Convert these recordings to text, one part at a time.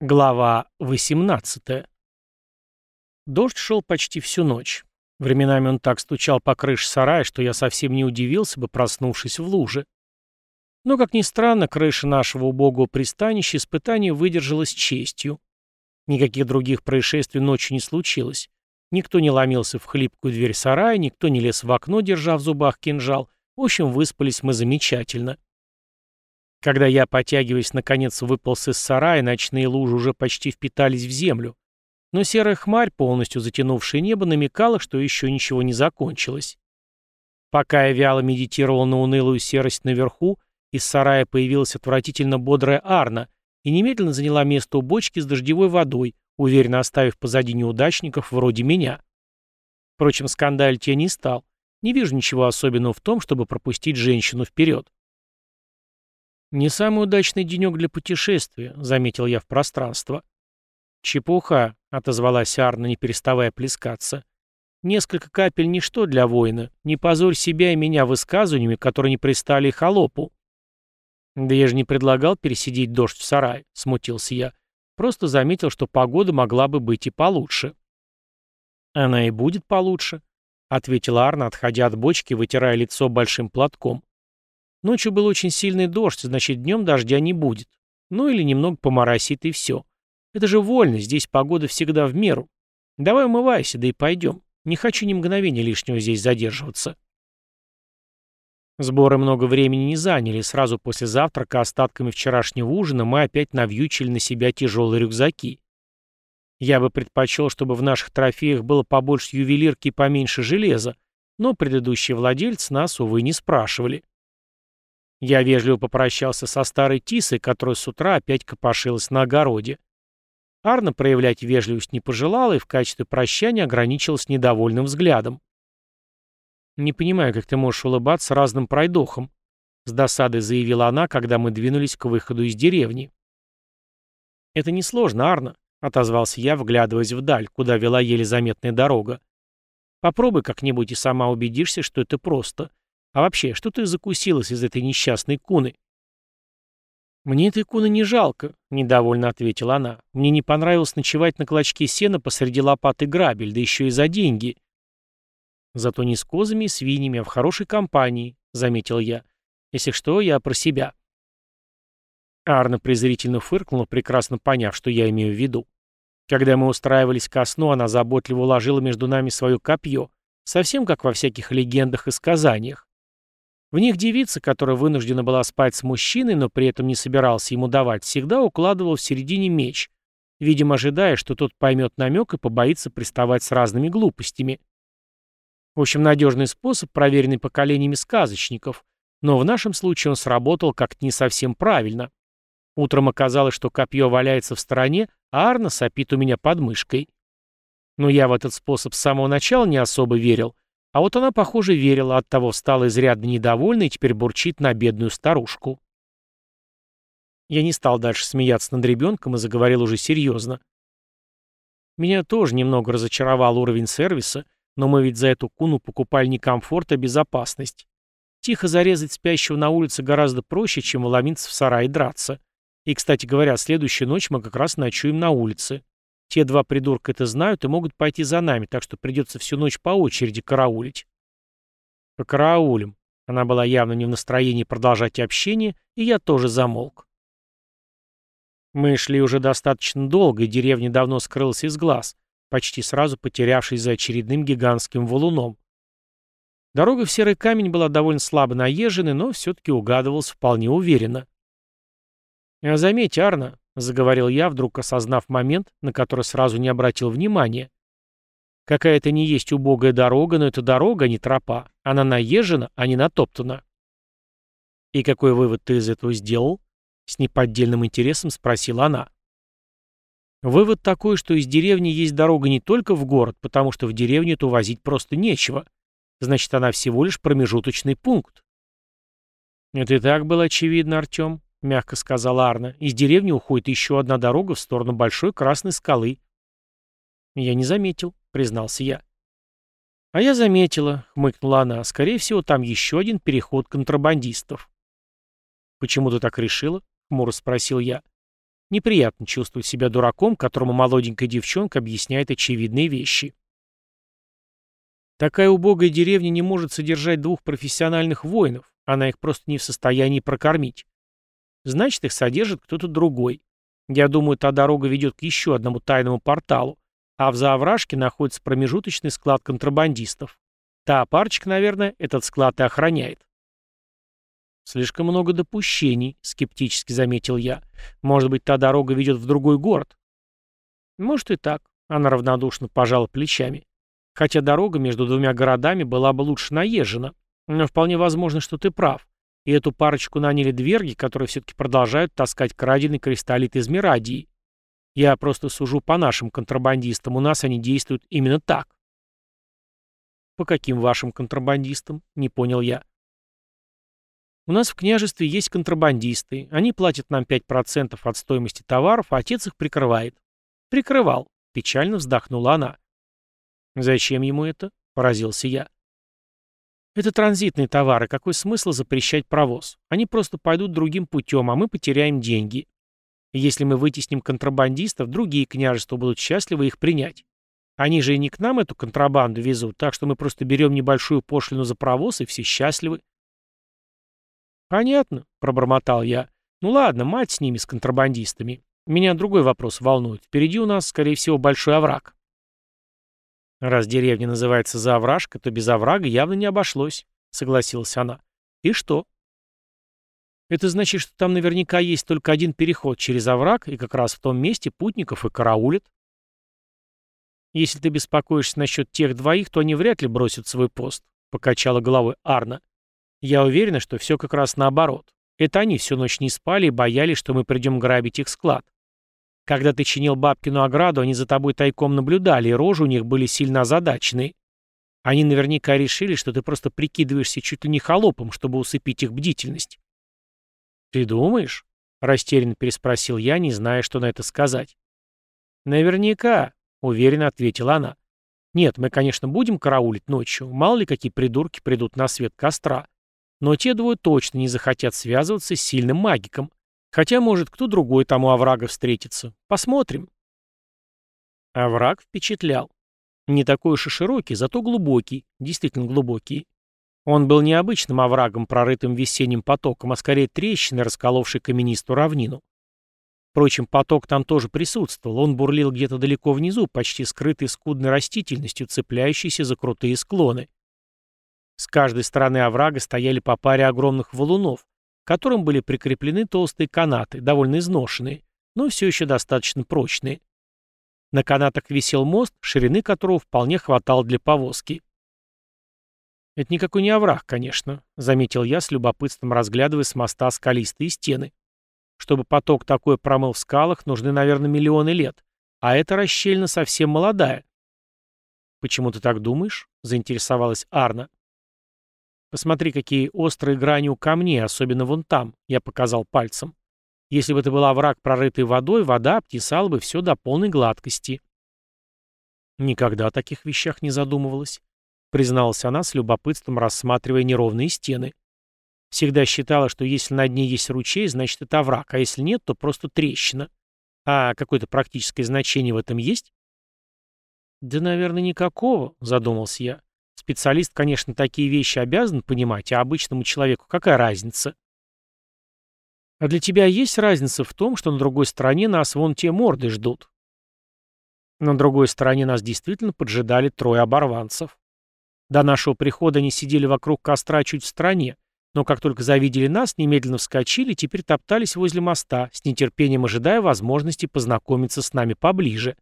Глава 18 Дождь шел почти всю ночь. Временами он так стучал по крыше сарая, что я совсем не удивился бы, проснувшись в луже. Но, как ни странно, крыша нашего убогого пристанища испытания выдержала с честью. Никаких других происшествий ночью не случилось. Никто не ломился в хлипкую дверь сарая, никто не лез в окно, держа в зубах кинжал. В общем, выспались мы замечательно. Когда я, потягиваясь, наконец выполз из сарая, ночные лужи уже почти впитались в землю. Но серая хмарь, полностью затянувшая небо, намекала, что еще ничего не закончилось. Пока я вяло медитировал на унылую серость наверху, из сарая появилась отвратительно бодрая Арна и немедленно заняла место у бочки с дождевой водой, уверенно оставив позади неудачников вроде меня. Впрочем, скандалить я не стал. Не вижу ничего особенного в том, чтобы пропустить женщину вперед. «Не самый удачный денек для путешествия», — заметил я в пространство. «Чепуха», — отозвалась Арна, не переставая плескаться. «Несколько капель — ничто для воина. Не позорь себя и меня высказываниями, которые не пристали холопу». «Да я же не предлагал пересидеть дождь в сарае», — смутился я. «Просто заметил, что погода могла бы быть и получше». «Она и будет получше», — ответила Арна, отходя от бочки, вытирая лицо большим платком. Ночью был очень сильный дождь, значит, днем дождя не будет. Ну или немного поморосит и все. Это же вольно, здесь погода всегда в меру. Давай умывайся, да и пойдем. Не хочу ни мгновения лишнего здесь задерживаться. Сборы много времени не заняли. Сразу после завтрака остатками вчерашнего ужина мы опять навьючили на себя тяжелые рюкзаки. Я бы предпочел, чтобы в наших трофеях было побольше ювелирки и поменьше железа, но предыдущие владельцы нас, увы, не спрашивали. Я вежливо попрощался со старой Тисой, которая с утра опять копошилась на огороде. Арна проявлять вежливость не пожелала и в качестве прощания ограничилась недовольным взглядом. «Не понимаю, как ты можешь улыбаться разным пройдохам», — с досадой заявила она, когда мы двинулись к выходу из деревни. «Это несложно, Арна», — отозвался я, вглядываясь вдаль, куда вела еле заметная дорога. «Попробуй как-нибудь и сама убедишься, что это просто. А вообще, что ты закусилась из этой несчастной куны?» «Мне этой куны не жалко», — недовольно ответила она. «Мне не понравилось ночевать на клочке сена посреди лопаты грабель, да еще и за деньги». «Зато не с козами и свиньями, а в хорошей компании», — заметил я. «Если что, я про себя». Арна презрительно фыркнула, прекрасно поняв, что я имею в виду. Когда мы устраивались ко сну, она заботливо уложила между нами свое копье, совсем как во всяких легендах и сказаниях. В них девица, которая вынуждена была спать с мужчиной, но при этом не собирался ему давать, всегда укладывала в середине меч, видимо, ожидая, что тот поймет намек и побоится приставать с разными глупостями. В общем, надежный способ, проверенный поколениями сказочников, но в нашем случае он сработал как-то не совсем правильно. Утром оказалось, что копье валяется в стороне, а Арна сопит у меня под мышкой. Но я в этот способ с самого начала не особо верил, а вот она, похоже, верила, оттого стала изрядно недовольна и теперь бурчит на бедную старушку. Я не стал дальше смеяться над ребенком и заговорил уже серьезно. Меня тоже немного разочаровал уровень сервиса, но мы ведь за эту куну покупали не комфорт, а безопасность. Тихо зарезать спящего на улице гораздо проще, чем уломиться в сарай и драться. И, кстати говоря, следующую ночь мы как раз ночуем на улице. Те два придурка это знают и могут пойти за нами, так что придется всю ночь по очереди караулить. Покараулим. Она была явно не в настроении продолжать общение, и я тоже замолк. Мы шли уже достаточно долго, и деревня давно скрылась из глаз, почти сразу потерявшись за очередным гигантским валуном. Дорога в серый камень была довольно слабо наезжена, но все-таки угадывалась вполне уверенно. «А заметь, Арна, — заговорил я, вдруг осознав момент, на который сразу не обратил внимания. «Какая-то не есть убогая дорога, но это дорога, а не тропа. Она наезжена, а не натоптана». «И какой вывод ты из этого сделал?» — с неподдельным интересом спросила она. «Вывод такой, что из деревни есть дорога не только в город, потому что в деревню это возить просто нечего. Значит, она всего лишь промежуточный пункт». «Это и так было очевидно, Артем», — мягко сказала Арна. «Из деревни уходит еще одна дорога в сторону большой красной скалы». «Я не заметил», — признался я. «А я заметила», — хмыкнула она. «Скорее всего, там еще один переход контрабандистов». «Почему ты так решила?» — хмуро спросил я. Неприятно чувствовать себя дураком, которому молоденькая девчонка объясняет очевидные вещи. Такая убогая деревня не может содержать двух профессиональных воинов, она их просто не в состоянии прокормить. Значит, их содержит кто-то другой. Я думаю, та дорога ведет к еще одному тайному порталу, а в заовражке находится промежуточный склад контрабандистов. Та парочка, наверное, этот склад и охраняет. «Слишком много допущений», — скептически заметил я. «Может быть, та дорога ведет в другой город?» «Может и так», — она равнодушно пожала плечами. «Хотя дорога между двумя городами была бы лучше наезжена. Но вполне возможно, что ты прав. И эту парочку наняли дверги, которые все-таки продолжают таскать краденый кристаллит из Мирадии. Я просто сужу по нашим контрабандистам, у нас они действуют именно так». «По каким вашим контрабандистам?» — не понял я. У нас в княжестве есть контрабандисты. Они платят нам 5% от стоимости товаров, а отец их прикрывает. Прикрывал. Печально вздохнула она. Зачем ему это? Поразился я. Это транзитные товары. Какой смысл запрещать провоз? Они просто пойдут другим путем, а мы потеряем деньги. Если мы вытесним контрабандистов, другие княжества будут счастливы их принять. Они же и не к нам эту контрабанду везут, так что мы просто берем небольшую пошлину за провоз, и все счастливы. «Понятно», — пробормотал я. «Ну ладно, мать с ними, с контрабандистами. Меня другой вопрос волнует. Впереди у нас, скорее всего, большой овраг». «Раз деревня называется Заовражка, то без оврага явно не обошлось», — согласилась она. «И что?» «Это значит, что там наверняка есть только один переход через овраг, и как раз в том месте путников и караулят». «Если ты беспокоишься насчет тех двоих, то они вряд ли бросят свой пост», — покачала головой Арна. Я уверена, что все как раз наоборот. Это они всю ночь не спали и боялись, что мы придем грабить их склад. Когда ты чинил бабкину ограду, они за тобой тайком наблюдали, и рожи у них были сильно озадаченные. Они наверняка решили, что ты просто прикидываешься чуть ли не холопом, чтобы усыпить их бдительность. «Ты думаешь?» — растерянно переспросил я, не зная, что на это сказать. «Наверняка», — уверенно ответила она. «Нет, мы, конечно, будем караулить ночью, мало ли какие придурки придут на свет костра. Но те двое точно не захотят связываться с сильным магиком. Хотя, может, кто другой там у оврага встретится. Посмотрим. Овраг впечатлял. Не такой уж и широкий, зато глубокий, действительно глубокий. Он был не обычным оврагом, прорытым весенним потоком, а скорее трещиной, расколовшей каменистую равнину. Впрочем, поток там тоже присутствовал, он бурлил где-то далеко внизу, почти скрытый скудной растительностью, цепляющейся за крутые склоны. С каждой стороны оврага стояли по паре огромных валунов, которым были прикреплены толстые канаты, довольно изношенные, но все еще достаточно прочные. На канатах висел мост, ширины которого вполне хватало для повозки. «Это никакой не овраг, конечно», — заметил я с любопытством, разглядывая с моста скалистые стены. «Чтобы поток такой промыл в скалах, нужны, наверное, миллионы лет, а эта расщельна совсем молодая». «Почему ты так думаешь?» — заинтересовалась Арна. Посмотри, какие острые грани у камней, особенно вон там, я показал пальцем. Если бы это был овраг, прорытый водой, вода обтесала бы все до полной гладкости. Никогда о таких вещах не задумывалась, призналась она с любопытством, рассматривая неровные стены. Всегда считала, что если на дне есть ручей, значит это овраг, а если нет, то просто трещина. А какое-то практическое значение в этом есть? Да, наверное, никакого, задумался я. Специалист, конечно, такие вещи обязан понимать, а обычному человеку какая разница? А для тебя есть разница в том, что на другой стороне нас вон те морды ждут? На другой стороне нас действительно поджидали трое оборванцев. До нашего прихода они сидели вокруг костра чуть в стороне, но как только завидели нас, немедленно вскочили и теперь топтались возле моста, с нетерпением ожидая возможности познакомиться с нами поближе.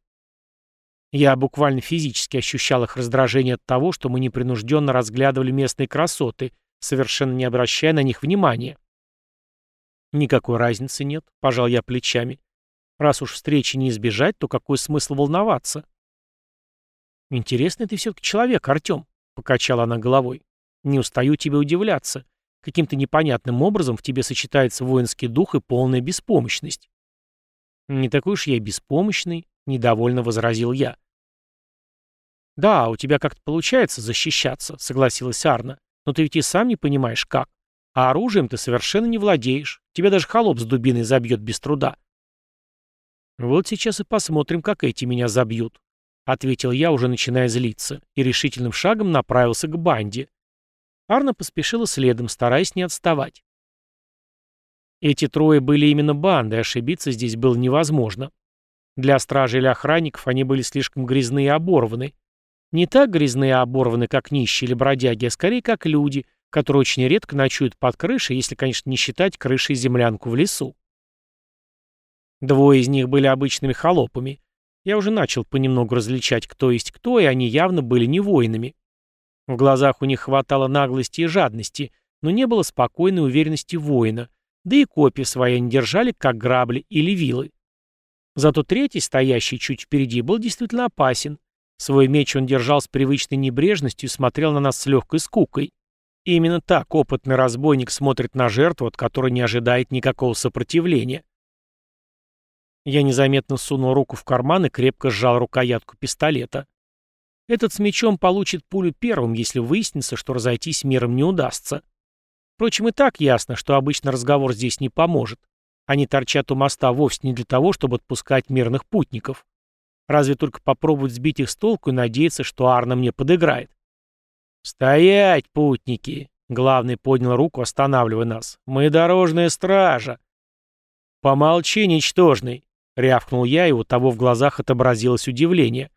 Я буквально физически ощущал их раздражение от того, что мы непринужденно разглядывали местные красоты, совершенно не обращая на них внимания. «Никакой разницы нет», — пожал я плечами. «Раз уж встречи не избежать, то какой смысл волноваться?» «Интересный ты все-таки человек, Артем», — покачала она головой. «Не устаю тебе удивляться. Каким-то непонятным образом в тебе сочетается воинский дух и полная беспомощность». «Не такой уж я и беспомощный», — недовольно возразил я. «Да, у тебя как-то получается защищаться», — согласилась Арна. «Но ты ведь и сам не понимаешь, как. А оружием ты совершенно не владеешь. Тебя даже холоп с дубиной забьет без труда». Вот сейчас и посмотрим, как эти меня забьют, ответил я, уже начиная злиться, и решительным шагом направился к банде. Арна поспешила следом, стараясь не отставать. Эти трое были именно бандой, ошибиться здесь было невозможно. Для стражи или охранников они были слишком грязные и оборваны. Не так грязные и оборваны, как нищие или бродяги, а скорее как люди, которые очень редко ночуют под крышей, если, конечно, не считать крышей землянку в лесу. Двое из них были обычными холопами. Я уже начал понемногу различать, кто есть кто, и они явно были не воинами. В глазах у них хватало наглости и жадности, но не было спокойной уверенности воина, да и копья свои они держали, как грабли или вилы. Зато третий, стоящий чуть впереди, был действительно опасен. Свой меч он держал с привычной небрежностью и смотрел на нас с легкой скукой. И именно так опытный разбойник смотрит на жертву, от которой не ожидает никакого сопротивления. Я незаметно сунул руку в карман и крепко сжал рукоятку пистолета. Этот с мечом получит пулю первым, если выяснится, что разойтись миром не удастся. Впрочем, и так ясно, что обычно разговор здесь не поможет. Они торчат у моста вовсе не для того, чтобы отпускать мирных путников. Разве только попробовать сбить их с толку и надеяться, что Арна мне подыграет. «Стоять, путники!» — главный поднял руку, останавливая нас. «Мы дорожная стража!» «Помолчи, ничтожный!» — рявкнул я, и у того в глазах отобразилось удивление.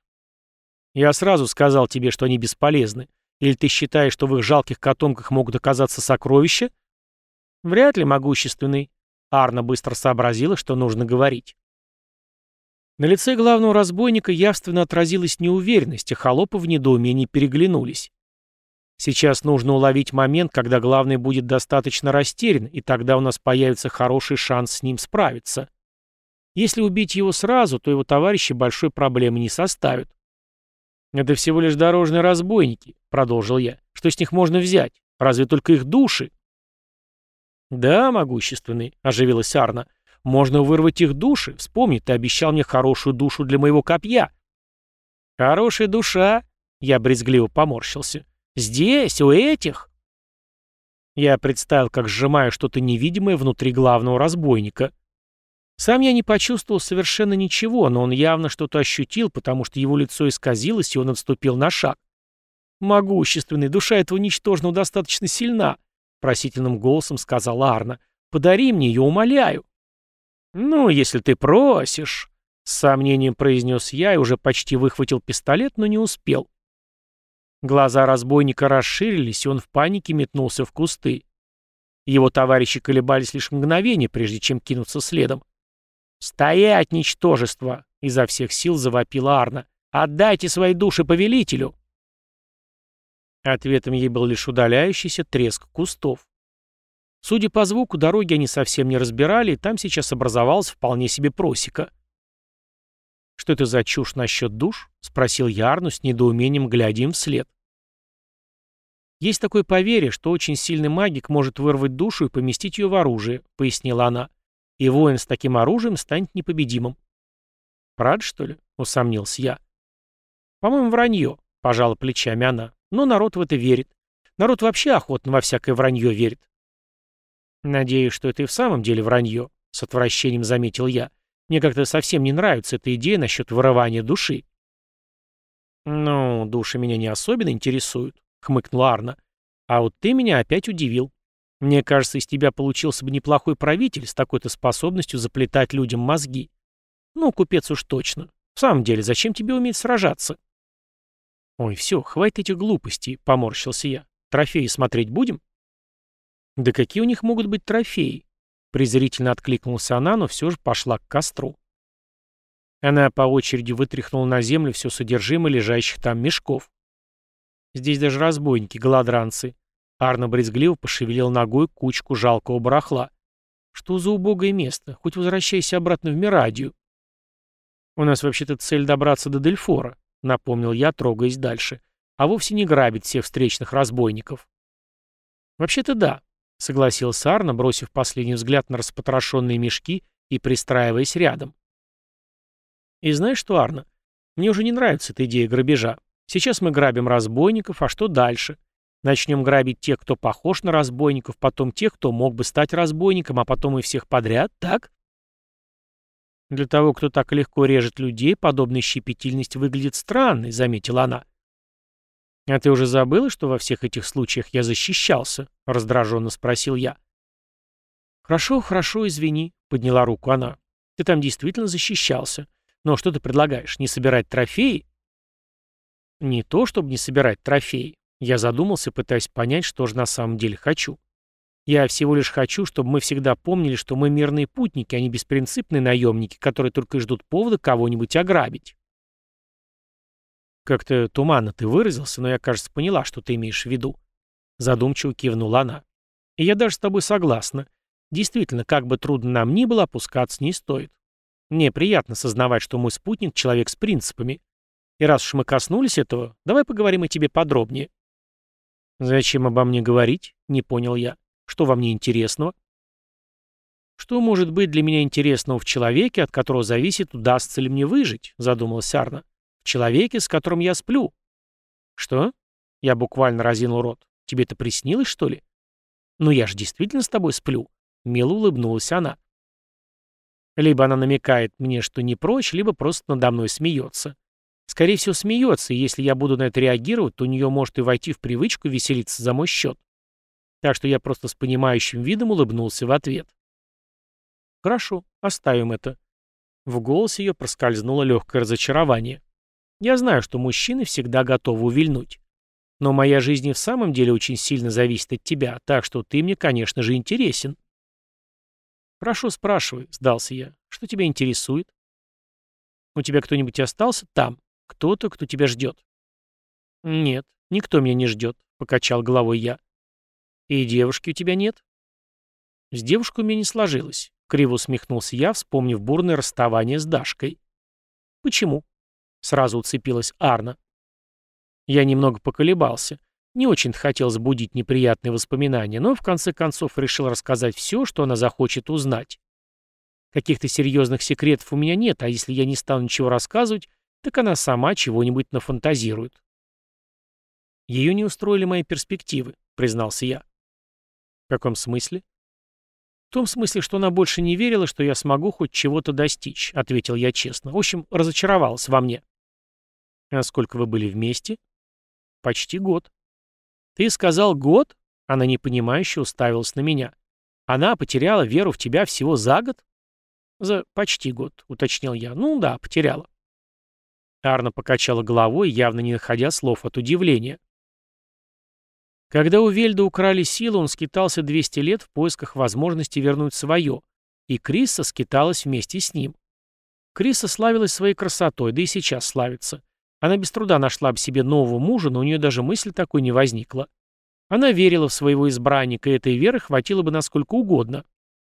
«Я сразу сказал тебе, что они бесполезны. Или ты считаешь, что в их жалких котомках могут оказаться сокровища?» «Вряд ли могущественный», Арна быстро сообразила, что нужно говорить. На лице главного разбойника явственно отразилась неуверенность, и холопы в недоумении переглянулись. Сейчас нужно уловить момент, когда главный будет достаточно растерян, и тогда у нас появится хороший шанс с ним справиться. Если убить его сразу, то его товарищи большой проблемы не составят. «Это всего лишь дорожные разбойники», — продолжил я. «Что с них можно взять? Разве только их души?» «Да, могущественный», — оживилась Арна. «Можно вырвать их души. Вспомни, ты обещал мне хорошую душу для моего копья». «Хорошая душа?» — я брезгливо поморщился. «Здесь, у этих?» Я представил, как сжимаю что-то невидимое внутри главного разбойника. Сам я не почувствовал совершенно ничего, но он явно что-то ощутил, потому что его лицо исказилось, и он отступил на шаг. Могущественный, душа этого ничтожного достаточно сильна. — просительным голосом сказала Арна. «Подари мне ее, умоляю». «Ну, если ты просишь», — с сомнением произнес я и уже почти выхватил пистолет, но не успел. Глаза разбойника расширились, и он в панике метнулся в кусты. Его товарищи колебались лишь мгновение, прежде чем кинуться следом. «Стоять, ничтожество!» — изо всех сил завопила Арна. «Отдайте свои души повелителю!» Ответом ей был лишь удаляющийся треск кустов. Судя по звуку, дороги они совсем не разбирали, и там сейчас образовалась вполне себе просека. «Что это за чушь насчет душ?» — спросил я с недоумением, глядя им вслед. «Есть такое поверье, что очень сильный магик может вырвать душу и поместить ее в оружие», — пояснила она. «И воин с таким оружием станет непобедимым». «Правда, что ли?» — усомнился я. «По-моему, вранье», — пожала плечами она. Но народ в это верит. Народ вообще охотно во всякое вранье верит. Надеюсь, что это и в самом деле вранье, с отвращением заметил я. Мне как-то совсем не нравится эта идея насчет вырывания души. «Ну, души меня не особенно интересуют», — хмыкнула Арна. «А вот ты меня опять удивил. Мне кажется, из тебя получился бы неплохой правитель с такой-то способностью заплетать людям мозги. Ну, купец уж точно. В самом деле, зачем тебе уметь сражаться?» «Ой, все, хватит этих глупостей», — поморщился я. «Трофеи смотреть будем?» «Да какие у них могут быть трофеи?» Презрительно откликнулся она, но все же пошла к костру. Она по очереди вытряхнула на землю все содержимое лежащих там мешков. Здесь даже разбойники, голодранцы. Арно брезгливо пошевелил ногой кучку жалкого барахла. Что за убогое место? Хоть возвращайся обратно в Мирадию. У нас вообще-то цель добраться до Дельфора. — напомнил я, трогаясь дальше, — «а вовсе не грабить всех встречных разбойников». «Вообще-то да», — согласился Арна, бросив последний взгляд на распотрошенные мешки и пристраиваясь рядом. «И знаешь что, Арна, мне уже не нравится эта идея грабежа. Сейчас мы грабим разбойников, а что дальше? Начнем грабить тех, кто похож на разбойников, потом тех, кто мог бы стать разбойником, а потом и всех подряд, так?» Для того, кто так легко режет людей, подобная щепетильность выглядит странной, заметила она. «А ты уже забыла, что во всех этих случаях я защищался?» — раздраженно спросил я. «Хорошо, хорошо, извини», — подняла руку она. «Ты там действительно защищался. Но что ты предлагаешь, не собирать трофеи?» «Не то, чтобы не собирать трофеи. Я задумался, пытаясь понять, что же на самом деле хочу. Я всего лишь хочу, чтобы мы всегда помнили, что мы мирные путники, а не беспринципные наемники, которые только и ждут повода кого-нибудь ограбить. Как-то туманно ты выразился, но я, кажется, поняла, что ты имеешь в виду. Задумчиво кивнула она. И я даже с тобой согласна. Действительно, как бы трудно нам ни было, опускаться не стоит. Мне приятно сознавать, что мой спутник — человек с принципами. И раз уж мы коснулись этого, давай поговорим о тебе подробнее. «Зачем обо мне говорить?» — не понял я. Что во мне интересного? Что может быть для меня интересного в человеке, от которого зависит, удастся ли мне выжить, задумалась Арна. В человеке, с которым я сплю. Что? Я буквально разинул рот. Тебе это приснилось, что ли? Ну я же действительно с тобой сплю. Мило улыбнулась она. Либо она намекает мне, что не прочь, либо просто надо мной смеется. Скорее всего, смеется, и если я буду на это реагировать, то у нее может и войти в привычку веселиться за мой счет. Так что я просто с понимающим видом улыбнулся в ответ. «Хорошо, оставим это». В голосе ее проскользнуло легкое разочарование. «Я знаю, что мужчины всегда готовы увильнуть. Но моя жизнь и в самом деле очень сильно зависит от тебя, так что ты мне, конечно же, интересен». «Хорошо, спрашивай», — сдался я. «Что тебя интересует?» «У тебя кто-нибудь остался там? Кто-то, кто тебя ждет?» «Нет, никто меня не ждет», — покачал головой я. «И девушки у тебя нет?» «С девушкой у меня не сложилось», — криво усмехнулся я, вспомнив бурное расставание с Дашкой. «Почему?» — сразу уцепилась Арна. Я немного поколебался. Не очень-то хотел сбудить неприятные воспоминания, но в конце концов решил рассказать все, что она захочет узнать. Каких-то серьезных секретов у меня нет, а если я не стану ничего рассказывать, так она сама чего-нибудь нафантазирует. Ее не устроили мои перспективы, признался я. В каком смысле? В том смысле, что она больше не верила, что я смогу хоть чего-то достичь, ответил я честно. В общем, разочаровалась во мне. А сколько вы были вместе? Почти год. Ты сказал год? Она непонимающе уставилась на меня. Она потеряла веру в тебя всего за год? За почти год, уточнил я. Ну да, потеряла. Арна покачала головой, явно не находя слов от удивления. Когда у Вельда украли силу, он скитался 200 лет в поисках возможности вернуть свое, и Крисса скиталась вместе с ним. Крисса славилась своей красотой, да и сейчас славится. Она без труда нашла бы себе нового мужа, но у нее даже мысли такой не возникла. Она верила в своего избранника, и этой веры хватило бы насколько угодно.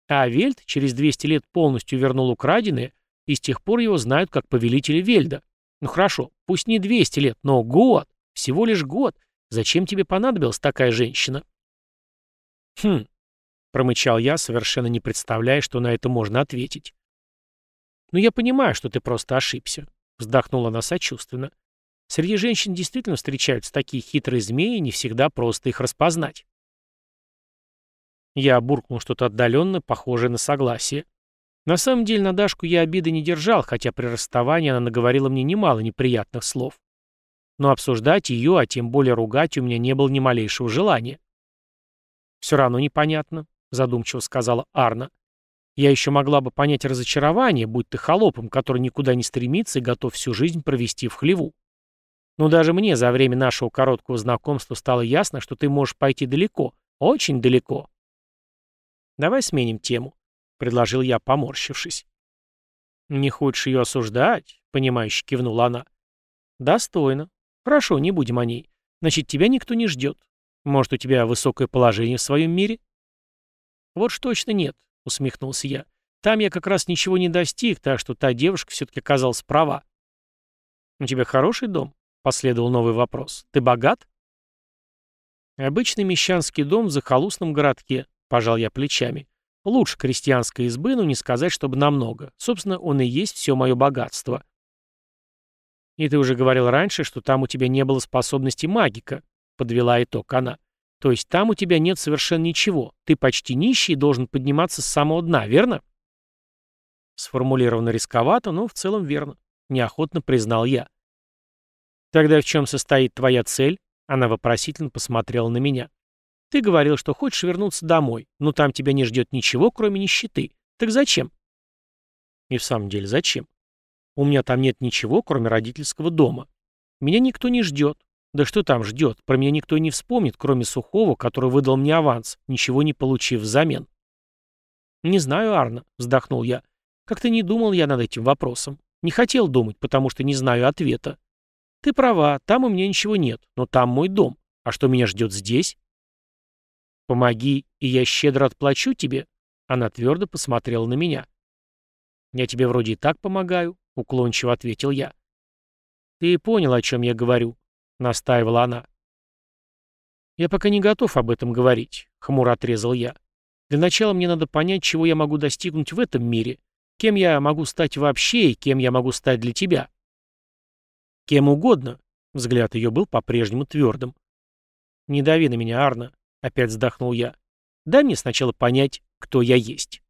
А Вельд через 200 лет полностью вернул украденное, и с тех пор его знают как повелителя Вельда. Ну хорошо, пусть не 200 лет, но год, всего лишь год, Зачем тебе понадобилась такая женщина?» «Хм», — промычал я, совершенно не представляя, что на это можно ответить. «Ну, я понимаю, что ты просто ошибся», — вздохнула она сочувственно. «Среди женщин действительно встречаются такие хитрые змеи, не всегда просто их распознать». Я буркнул что-то отдаленно, похожее на согласие. На самом деле на Дашку я обиды не держал, хотя при расставании она наговорила мне немало неприятных слов но обсуждать ее, а тем более ругать у меня не было ни малейшего желания. «Все равно непонятно», — задумчиво сказала Арна. «Я еще могла бы понять разочарование, будь ты холопом, который никуда не стремится и готов всю жизнь провести в хлеву. Но даже мне за время нашего короткого знакомства стало ясно, что ты можешь пойти далеко, очень далеко». «Давай сменим тему», — предложил я, поморщившись. «Не хочешь ее осуждать?» — понимающе кивнула она. «Достойно. Хорошо, не будем о ней. Значит, тебя никто не ждет. Может, у тебя высокое положение в своем мире? Вот ж точно нет, усмехнулся я. Там я как раз ничего не достиг, так что та девушка все-таки оказалась права. У тебя хороший дом? Последовал новый вопрос. Ты богат? Обычный мещанский дом в захолустном городке, пожал я плечами. Лучше крестьянской избы, но не сказать, чтобы намного. Собственно, он и есть все мое богатство. И ты уже говорил раньше, что там у тебя не было способности магика, подвела итог она. То есть там у тебя нет совершенно ничего. Ты почти нищий и должен подниматься с самого дна, верно? Сформулировано рисковато, но в целом верно. Неохотно признал я. Тогда в чем состоит твоя цель? Она вопросительно посмотрела на меня. Ты говорил, что хочешь вернуться домой, но там тебя не ждет ничего, кроме нищеты. Так зачем? И в самом деле, зачем? У меня там нет ничего, кроме родительского дома. Меня никто не ждет. Да что там ждет? Про меня никто не вспомнит, кроме Сухого, который выдал мне аванс, ничего не получив взамен. «Не знаю, Арна», — вздохнул я. «Как-то не думал я над этим вопросом. Не хотел думать, потому что не знаю ответа. Ты права, там у меня ничего нет, но там мой дом. А что меня ждет здесь?» «Помоги, и я щедро отплачу тебе», — она твердо посмотрела на меня. «Я тебе вроде и так помогаю», — уклончиво ответил я. «Ты понял, о чем я говорю», — настаивала она. «Я пока не готов об этом говорить», — хмуро отрезал я. «Для начала мне надо понять, чего я могу достигнуть в этом мире, кем я могу стать вообще и кем я могу стать для тебя». «Кем угодно», — взгляд ее был по-прежнему твердым. «Не дави на меня, Арна», — опять вздохнул я. «Дай мне сначала понять, кто я есть».